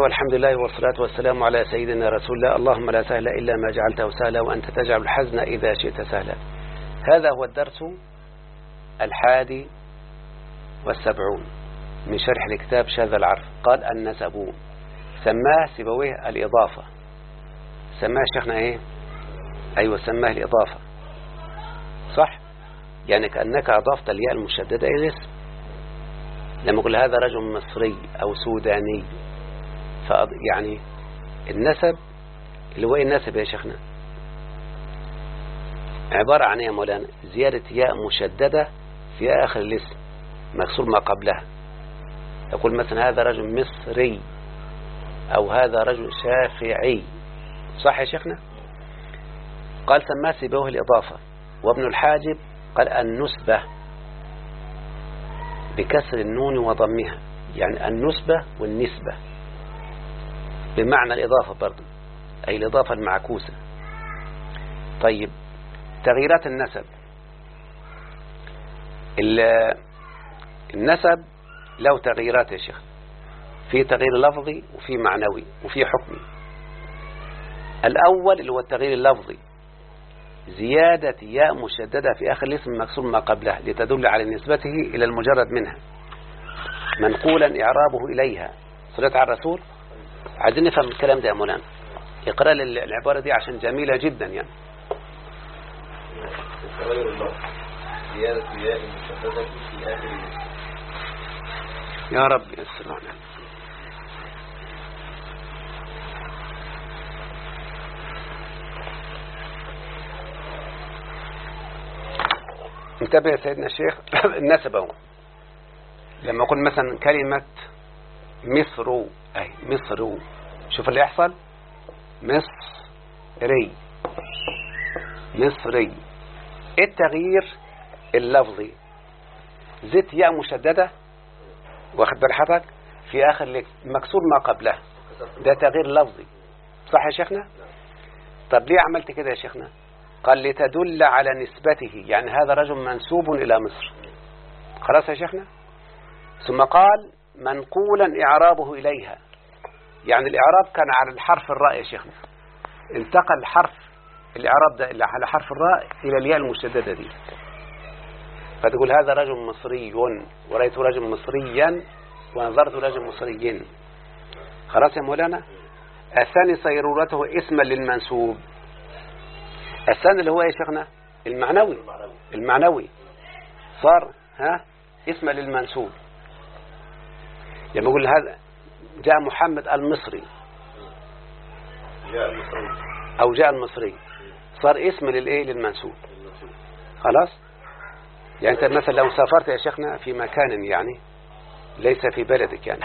والحمد لله والصلاة والسلام على سيدنا رسول الله. اللهم لا سهل إلا ما جعلته سهلا وأنت تجعل الحزن إذا شئت سهلا. هذا هو الدرس الحادي والسبعون من شرح الكتاب شاذ العرف. قال النسب. سماه سبويه الإضافة. سماه شيخنا إيه؟ أيوة سماه الإضافة. صح؟ يعني كأنك أضفت الياء المشددة إلى الاسم. لما يقول هذا رجل مصري أو سوداني يعني النسب اللي هو إيه النسب يا شيخنا؟ عبارة عن إيه يا مولانا؟ زيادة ياء مشددة في آخر الاسم مكسور ما قبلها. يقول مثلا هذا رجل مصري أو هذا رجل شافعي. صح يا شيخنا؟ قال سماه سيبوه الإضافة. وابن الحاجب قال النسبة بكسر النون وضمها. يعني النسبة والنسبة. بمعنى الإضافة برضو. أي الإضافة المعكوسة. طيب تغييرات النسب. النسب له تغييرات يا شيخ. في تغيير لفظي وفي معنوي وفي حكمي. الأول اللي هو التغيير اللفظي. زيادة ياء مشددة في آخر الاسم مكسور ما قبله لتدل على نسبته إلى المجرد منها. منقولا إعرابه إليها. صلت على الرسول؟ عايزين نفهم الكلام ده يا مولانا. اقرا لي العبارة دي عشان جميلة جدا يعني. يا رب يسر علينا انتبه يا سيدنا الشيخ. النسب أهو. لما أقول مثلا كلمة مصر أي مصر. شوف اللي يحصل. مصري. مصري. التغيير اللفظي؟ زيت ياء مشددة. واخد بال في آخر مكسور ما قبله. ده تغيير لفظي. صح يا شيخنا؟ طب ليه عملت كده يا شيخنا؟ قال لتدل على نسبته. يعني هذا رجل منسوب إلى مصر. خلاص يا شيخنا؟ ثم قال منقولا إعرابه إليها. يعني الإعراب كان على الحرف الراء يا شيخنا انتقل حرف الإعراب ده على حرف الراء إلى الياء المشددة دي. فتقول هذا رجل مصري ورأيت رجل مصريا ونظرت رجل مصري خلاص يا مولانا؟ الثاني صيرورته اسما للمنسوب. الثاني اللي هو يا شيخنا؟ المعنوي. المعنوي. صار ها؟ اسم للمنسوب. يعني بقول هذا جاء محمد المصري. جاء المصري. أو جاء المصري. صار اسم للإيه؟ للمنسوب. خلاص؟ يعني أنت مثلا لو سافرت يا شيخنا في مكان يعني ليس في بلدك يعني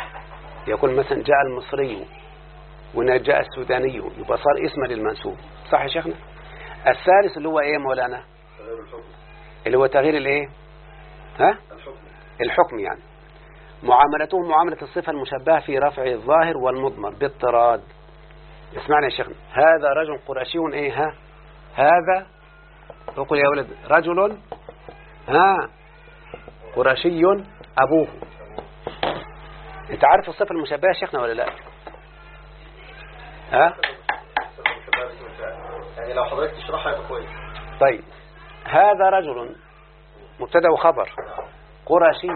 يقول مثلا جاء المصري وهنا جاء السوداني يبقى صار اسم للمنسوب. صح يا شيخنا؟ الثالث اللي هو إيه مولانا؟ اللي هو تغيير الإيه؟ ها؟ الحكم. الحكم يعني. معاملته معاملة الصفة المشبهة في رفع الظاهر والمضمر باضطراد اسمعنا يا شيخنا هذا رجل قرشي إيه ها؟ هذا؟ أقول يا ولد رجل ها؟ قرشي أبوه. أنت عارف الصفة المشبهة يا شيخنا ولا لا؟ ها؟ يعني لو حضرتك تشرحها يبقى كويس. طيب هذا رجل مبتدأ وخبر قرشي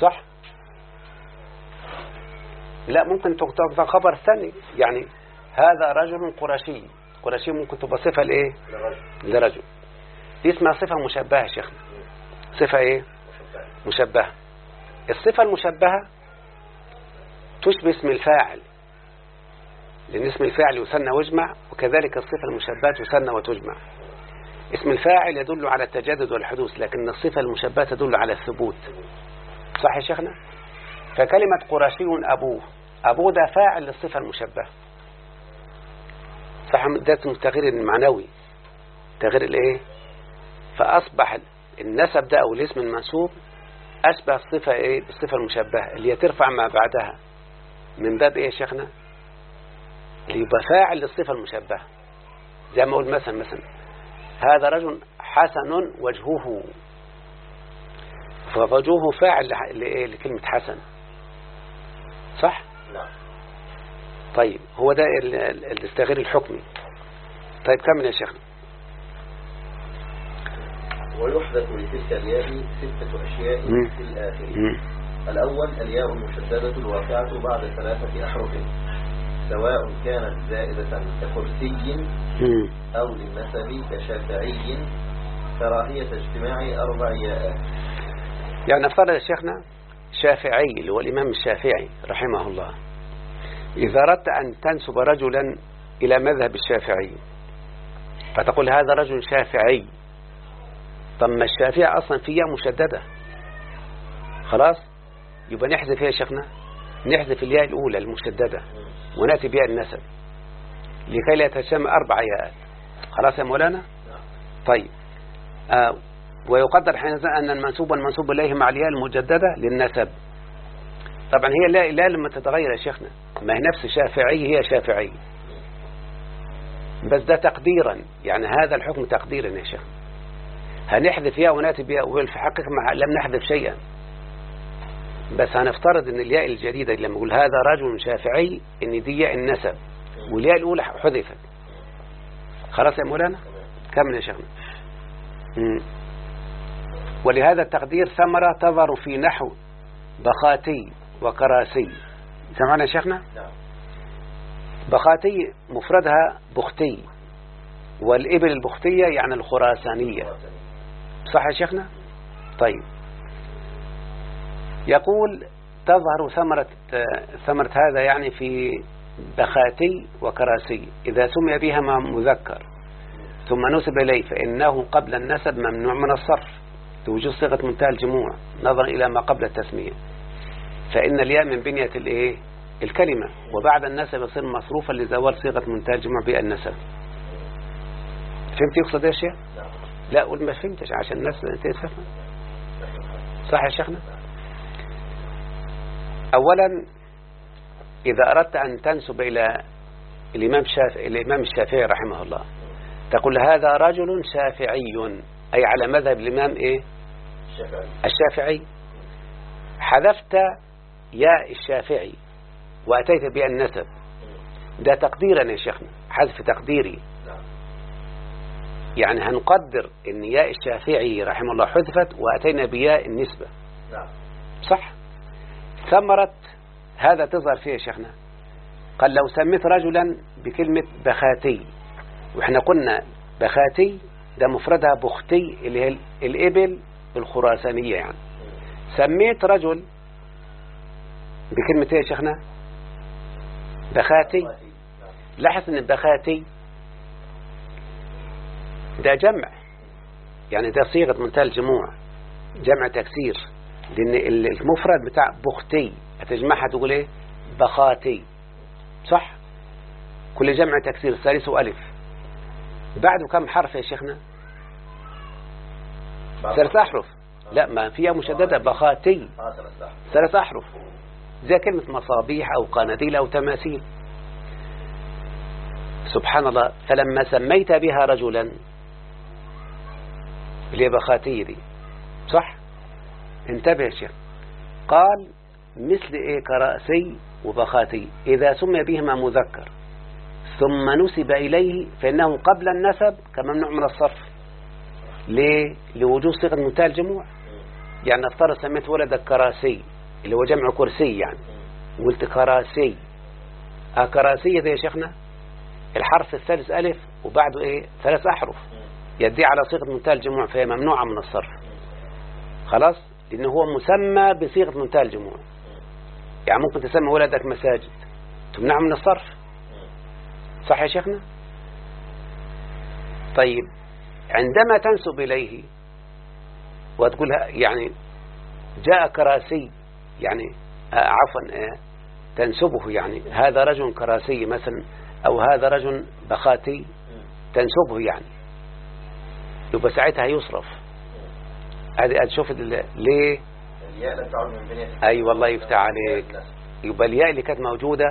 صح؟ لا ممكن تكتب خبر ثاني. يعني هذا رجل قرشي. قرشي ممكن تبقى صفة لإيه؟ للرجل لرجل. دي اسمها صفة مشبهة يا شيخنا. صفة إيه؟ مشبهة. الصفة المشبهة تشبه اسم الفاعل. لأن اسم الفاعل يثنى ويجمع وكذلك الصفة المشبهة تثنى وتجمع. اسم الفاعل يدل على التجدد والحدوث لكن الصفة المشبهة تدل على الثبوت. صح يا شيخنا؟ فكلمة قرشي أبوه. أبوه ده فاعل للصفة المشبهة. صح ده اسمه التغيير المعنوي تغيير الإيه؟ فأصبح النسب ده أو الاسم المنسوب أشبه الصفة إيه؟ بالصفة المشبهة اللي هي ترفع ما بعدها. من باب إيه يا شيخنا يبقى فاعل للصفة المشبهة. زي ما أقول مثلا مثلا هذا رجل حسن وجهه. فوجهه فاعل لإيه لكلمة حسن. صح؟ طيب هو ده ال- ال- الاستغير الحكمي. طيب كمل يا شيخنا. ويحدث لتلك الياء ستة أشياء مم. في الآخر. مم. الأول الياء المشددة الواقعة بعد ثلاثة أحرف سواء كانت زائدة ككرسي. أو للنسب كشافعي كراهية اجتماع أربع ياءات يعني نفترض يا شيخنا شافعي اللي هو الإمام الشافعي رحمه الله. إذا أردت أن تنسب رجلا إلى مذهب الشافعي فتقول هذا رجل شافعي. طب ما الشافعي أصلا فيها مشددة. خلاص؟ يبقى نحذف يا شيخنا. نحذف الياء الأولى المشددة ونأتي بها النسب. لكي لا يتسمى أربع ياءات. خلاص يا مولانا؟ طيب. آه ويقدر حينئذ أن المنسوب والمنسوب إليه مع الياء المجددة للنسب. طبعا هي لا لا لما تتغير يا شيخنا. ما هي نفس شافعي هي شافعي. بس ده تقديرا. يعني هذا الحكم تقديرا يا شيخ. هنحذف ياء ونأتي بها وفي الحقيقة لم نحذف شيئا. بس هنفترض إن الياء الجديدة لما نقول هذا رجل شافعي إن دي ياء النسب. والياء الأولى حذفت. خلاص يا مولانا؟ كمل يا شيخنا. ولهذا التقدير ثمرة تظهر في نحو بخاتي وكراسي سمعنا يا شيخنا؟ نعم. بخاتي مفردها بختي والإبل البختية يعني الخراسانية. صح يا شيخنا؟ طيب. يقول تظهر ثمرة ثمرة هذا يعني في بخاتي وكراسي إذا سمي بها ما مذكر. ثم نسب إليه فإنه قبل النسب ممنوع من الصرف. لوجود صيغة منتهى الجموع نظرا إلى ما قبل التسمية. فإن الياء من بنية الإيه؟ الكلمة. وبعد النسب يصير مصروفا لزوال صيغة منتهى الجموع بالنسب. فهمت يقصد يا شيخ؟ لا قول ما فهمتش عشان الناس تفهم. صح يا شيخنا؟ أولا إذا أردت أن تنسب إلى الإمام الشافعي, الإمام الشافعي رحمه الله تقول هذا رجل شافعي. أي على مذهب الإمام إيه؟ الشافعي. الشافعي. حذفت ياء الشافعي وأتيت بها النسب. ده تقديرا يا شيخنا حذف تقديري. نعم. يعني هنقدر إن ياء الشافعي رحمه الله حذفت وأتينا بياء النسبة. نعم. صح. ثمرة هذا تظهر فيه يا شيخنا. قال لو سميت رجلا بكلمة بخاتي. وإحنا قلنا بخاتي ده مفردها بختي اللي هي الإبل الخراسانية يعني. سميت رجل بكلمة إيه يا شيخنا. بخاتي. لاحظ إن بخاتي ده جمع. يعني ده صيغة منتهى الجموع جمع تكسير. لأن المفرد بتاع بختي هتجمعها تقول إيه؟ بخاتي. صح؟ كل جمع تكسير. ثالث ألف. بعده كم حرف يا شيخنا؟ ثلاث أحرف. لا ما فيها مشددة. بخاتي آه ثلاث أحرف. ثلاث أحرف. زي كلمة مصابيح أو قناديل أو تماثيل. سبحان الله فلما سميت بها رجلا اللي بخاتي دي صح؟ انتبه يا شيخ. قال مثل إيه كرأسي وبخاتي؟ إذا سمي بهما مذكر. ثم نسب إليه فإنه قبل النسب كممنوع من الصرف. ليه؟ لوجود صيغة منتهى الجموع. يعني افترض سميت ولدك كراسي اللي هو جمع كرسي يعني. قلت كراسي. آه كراسي ده يا شيخنا الحرف الثالث ألف وبعده إيه؟ ثلاث أحرف. يدي على صيغة منتهى الجموع فهي ممنوعة من الصرف. خلاص؟ لأنه هو مسمى بصيغة منتهى الجموع. يعني ممكن تسمي ولدك مساجد. تمنعه من الصرف. صح يا شيخنا؟ طيب. عندما تنسب إليه وتقول يعني جاء كراسي يعني آه عفوا آه تنسبه يعني هذا رجل كراسي مثلا أو هذا رجل بخاتي تنسبه يعني. يبقى ساعتها يصرف. هذه تشوف ليه؟ أي والله يفتح عليك. يبقى الياء اللي كانت موجودة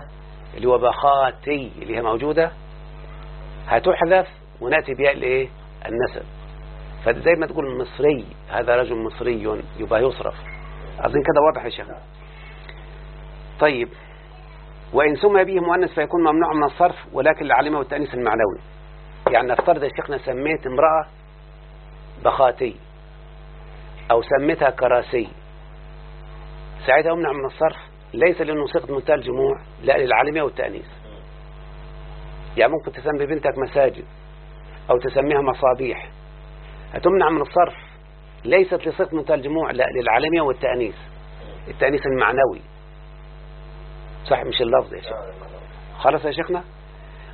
اللي هو بخاتي اللي هي موجودة هتحذف ونأتي بياء الايه النسب. فزي ما تقول مصري هذا رجل مصري يبقى يصرف. أظن كده واضح يا شيخ. طيب. وإن سمي به مؤنث فيكون ممنوع من الصرف ولكن العلامة والتأنيث المعنوي. يعني نفترض يا شيخنا سميت امرأة بخاتي أو سميتها كراسي. ساعتها أمنع من الصرف. ليس صيغة منتهى الجموع لا للعالمية والتأنيث يعني ممكن تسمي بنتك مساجد. أو تسميها مصابيح. هتمنع من الصرف. ليست لصيغة منتهى الجموع لا للعالمية والتأنيث. التأنيث المعنوي. صح مش اللفظ يا شيخ. خلاص يا شيخنا؟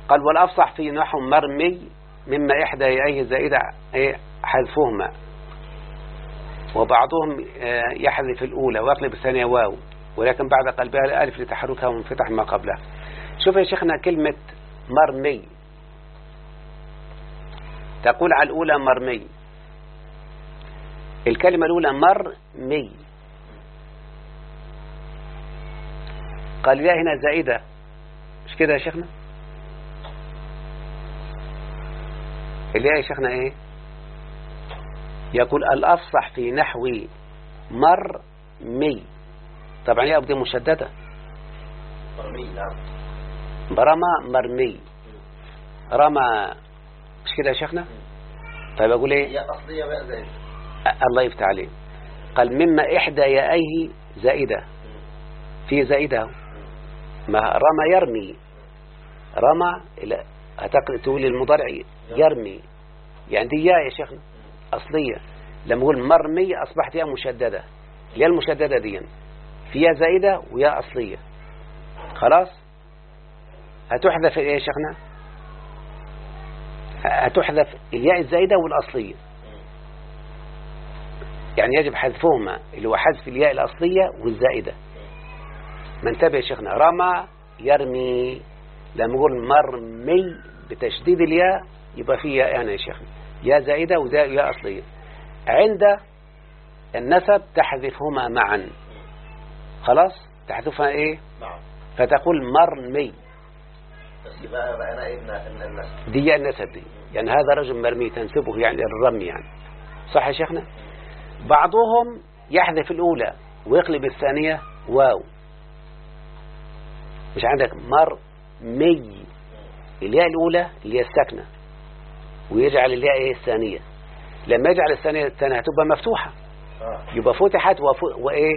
قال والأفصح في نحو مرمي مما إحدى يأيه زائدة إيه؟ حذفهما. وبعضهم آه، يحذف الأولى ويقلب الثانية واو ولكن بعد قلبها الألف لتحركها وانفتح ما قبلها. شوف يا شيخنا كلمة مرمي. تقول على الأولى مرمي الكلمة الأولى مرمي قال الياء هنا زائدة. مش كده يا شيخنا؟ الياء يا شيخنا إيه؟ يقول الأفصح في نحو مرمي طبعا الياء بدي مشددة. مرمي نعم. برمى مرمي رمى مش كده يا شيخنا؟ طيب أقول إيه؟ هي أصلية بقى أ- الله يفتح عليه قال مما إحدى يائيه زائدة. في زائدة؟ ما رمى يرمي. رمى هتقل تقول المضارع يرمي. يعني دي ياء يا شيخنا. أصلية. لما أقول مرمي أصبحت ياء مشددة. الياء المشددة دي؟ في ياء زائدة وياء أصلية. خلاص؟ هتحذف إيه يا شيخنا؟ هتحذف الياء الزائدة والأصلية. يعني يجب حذفهما اللي هو حذف الياء الأصلية والزائدة ما انتبه يا شيخنا رمى يرمي لما نقول مرمي بتشديد الياء يبقى فيه ياء يعني يا شيخنا. ياء زائدة وياء ياء أصلية. عند النسب تحذفهما معا. خلاص؟ تحذفها إيه؟ نعم. فتقول مرمي. الناس دي النسب دي يعني هذا رجل مرمي تنسبه يعني الرمي يعني. صح يا شيخنا؟ بعضهم يحذف الأولى ويقلب الثانية واو. مش عندك مرمي الياء الأولى اللي هي الساكنة ويجعل الياء إيه الثانية. لما يجعل الثانية الثانية هتبقى مفتوحة. يبقى فتحت. وإيه؟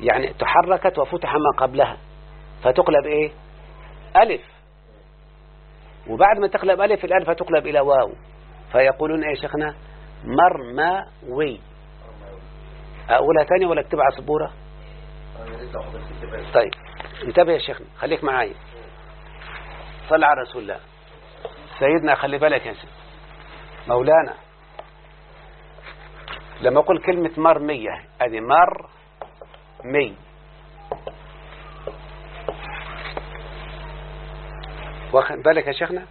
يعني تحركت وفتح ما قبلها. فتقلب إيه؟ ألف. وبعد ما تقلب ألف الألف تقلب إلى واو. فيقولون إيه شيخنا؟ مرموي أقولها تاني ولا اكتبها على سبورة؟ يا طيب انتبه يا شيخنا خليك معايا. صل على رسول الله. سيدنا خلي بالك يا سيدي. مولانا لما أقول كلمة مرمية ادي مر مي واخد بالك يا شيخنا؟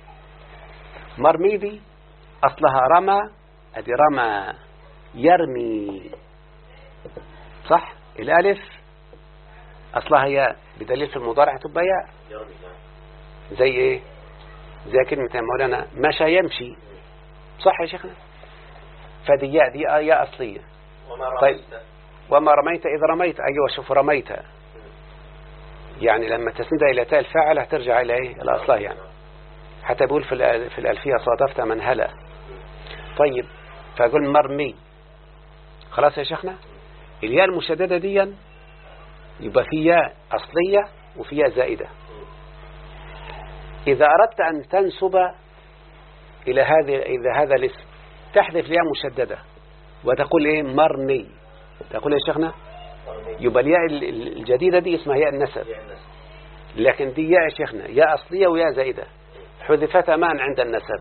مرمي دي أصلها رمى أدي رمى يرمي. صح؟ الألف أصلها ياء بدليل في المضارع تبقى ياء زي إيه؟ زي كلمة يا مولانا مشى يمشي. صح يا شيخنا؟ فدي ياء دي ياء أصلية. وما طيب. رميت وما رميت إذا رميت. أيوة شوف رميت. يعني لما تسندها إلى تاء الفاعل هترجع إلى إيه الأصلها يعني. حتى بيقول في في الألفية صادفت من هلا. طيب فأقول مرمي. خلاص يا شيخنا؟ الياء المشددة دي يبقى في ياء أصلية وفي ياء زائدة. إذا أردت أن تنسب إلى هذه إلى هذا الاسم تحذف الياء مشددة وتقول إيه؟ مرمي. تقول يا شيخنا؟ يبقى الياء ال- ال- الجديدة دي اسمها ياء النسب. لكن دي ياء يا شيخنا ياء أصلية وياء زائدة. حذفتا معا عند النسب.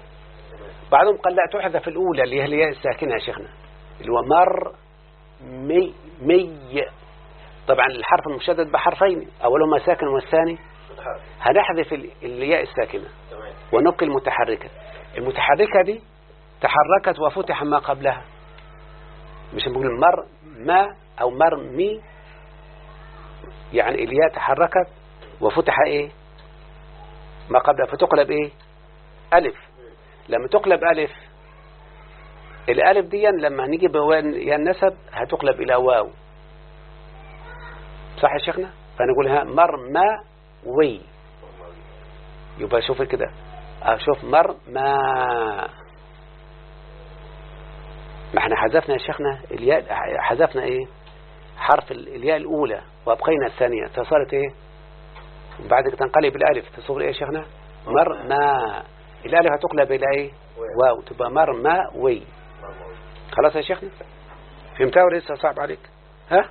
بعضهم قال لا تحذف الأولى اللي هي الياء الساكنة يا شيخنا اللي هو مر مي مي طبعا الحرف المشدد بحرفين أولهما ساكن والثاني هنحذف ال- الياء الساكنة ونبقي المتحركة. المتحركة دي تحركت وفتح ما قبلها. مش بنقول مر ما أو مر مي يعني الياء تحركت وفتح إيه؟ ما قبلها فتقلب إيه؟ ألف. لما تقلب ألف الألف دي لما هنيجي بوان النسب هتقلب إلى واو. صح يا شيخنا؟ فنقولها مر ما وي يبقى شوف كده. أشوف مر ما ما إحنا حذفنا يا شيخنا الياء حذفنا إيه؟ حرف ال- الياء الأولى وأبقينا الثانية. فصارت إيه؟ بعد كده تنقلب الالف تصور إيه يا شيخنا؟ مر ما الألف هتقلب إلى إيه؟ واو. تبقى مر ما وي خلاص يا شيخنا؟ فهمتها ولا لسه صعب عليك؟ ها؟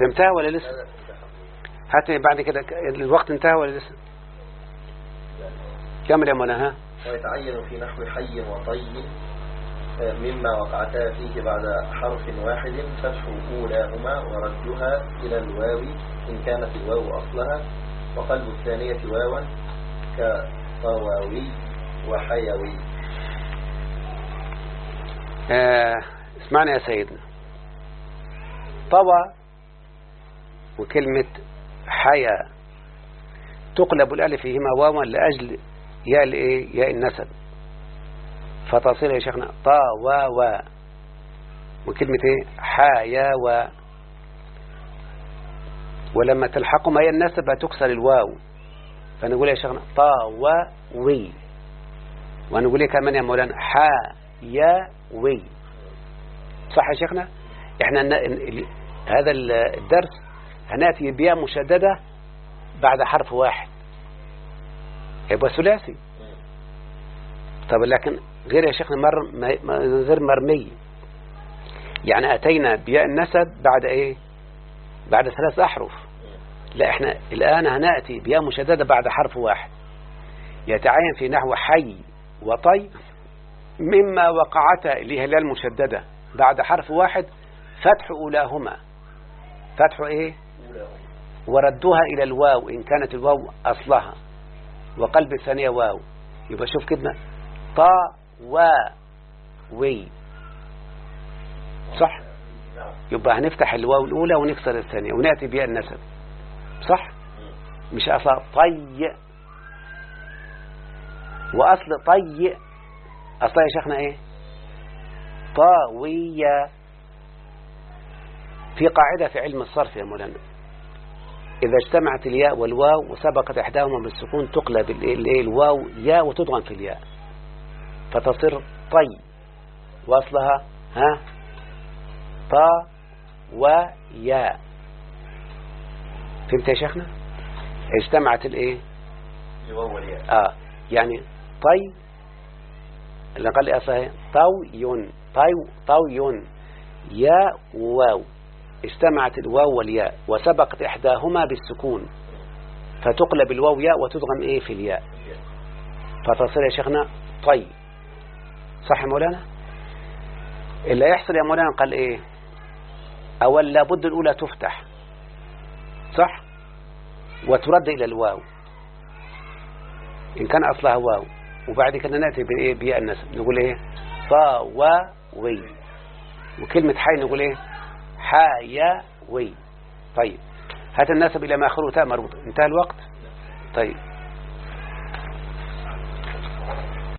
فهمتها ولا لسه؟ هات بعد كده الوقت انتهى ولا لسه؟ كمل يا منى ها؟ ويتعين في نحو حي وطي. آه، مما وقعتا فيه بعد حرف واحد فتح أولاهما وردها إلى الواو إن كانت الواو أصلها. وقلب الثانية واوا كطواوي وحيوي. آه اسمعنا يا سيدنا. طوى وكلمة حيا تقلب الألف فيهما واوا لأجل ياء الإيه؟ ياء النسب. فتصير يا شيخنا طا وا وا وكلمة إيه؟ حيا و. ولما تلحقهما ياء النسب هتكسر الواو. فنقول يا شيخنا طا و وي ونقول إيه كمان يا مولانا؟ حا يا وي صح يا شيخنا؟ إحنا هذا ال- الدرس هنأتي بياء مشددة بعد حرف واحد. يبقى ثلاثي. طب لكن غير يا شيخنا مر غير مرمي. يعني أتينا بياء النسب بعد إيه؟ بعد ثلاث أحرف. لا إحنا الآن هنأتي بياء مشددة بعد حرف واحد. يتعين في نحو حي وطي مما وقعتا الياء المشددة. بعد حرف واحد فتح أولاهما. فتح إيه؟ وردها إلى الواو إن كانت الواو أصلها. وقلب الثانية واو. يبقى شوف كده. طا وا وي. صح؟ يبقى هنفتح الواو الأولى ونكسر الثانية ونأتي بها النسب صح؟ مش أصلا طي. وأصل طي. أصلا يا شيخنا إيه؟ طاوية. في قاعدة في علم الصرف يا مولانا. إذا اجتمعت الياء والواو وسبقت إحداهما بالسكون تقلب ال- ال- الواو ياء وتضغم في الياء. فتصير طي. وأصلها ها؟ طا وياء فهمت يا شيخنا؟ اجتمعت الإيه؟ الواو والياء. آه. يعني طي اللي قال لي أصلا طوي طي طوي ياء وواو اجتمعت الواو والياء وسبقت إحداهما بالسكون. فتقلب الواو ياء وتدغم إيه؟ في الياء. فتصير يا شيخنا طي. صح يا مولانا؟ اللي يحصل يا مولانا قال إيه؟ أول لابد الأولى تفتح. صح؟ وترد إلى الواو. إن كان أصلها واو. وبعد كده نأتي بإيه بياء النسب. نقول إيه؟ طا و وي. وكلمة حي نقول إيه؟ حيا وي. طيب. هات النسب إلى ما آخره تاء مربوط انتهى الوقت؟ طيب.